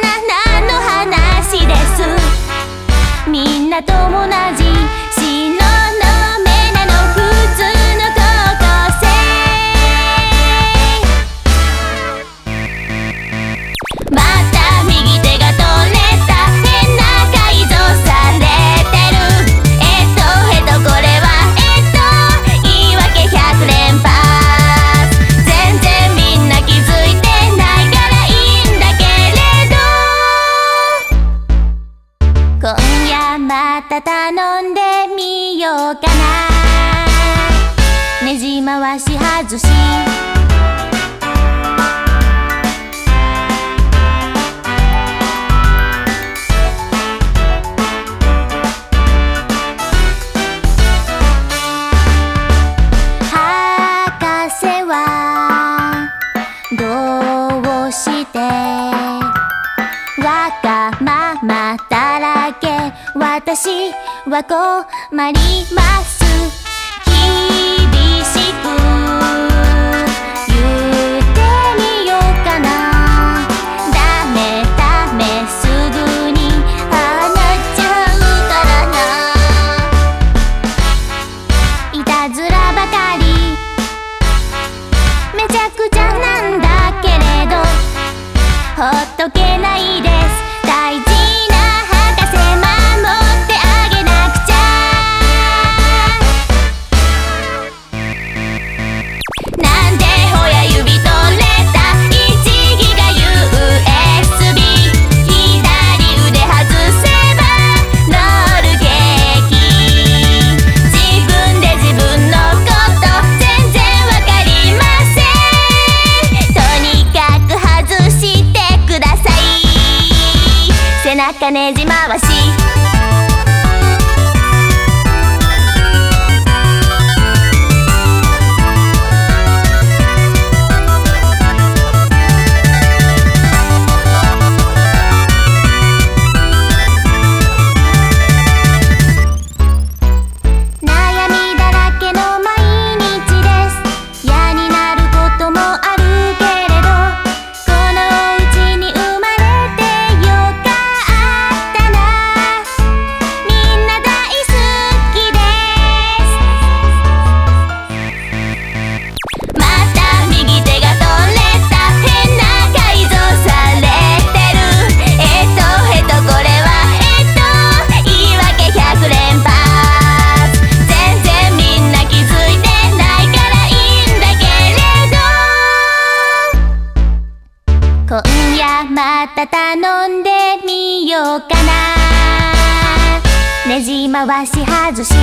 なの話です。みんなとも同じ今夜また頼んでみようかな。ねじ回し外し。博士は私は困ります。茜じまわしねじ回し外し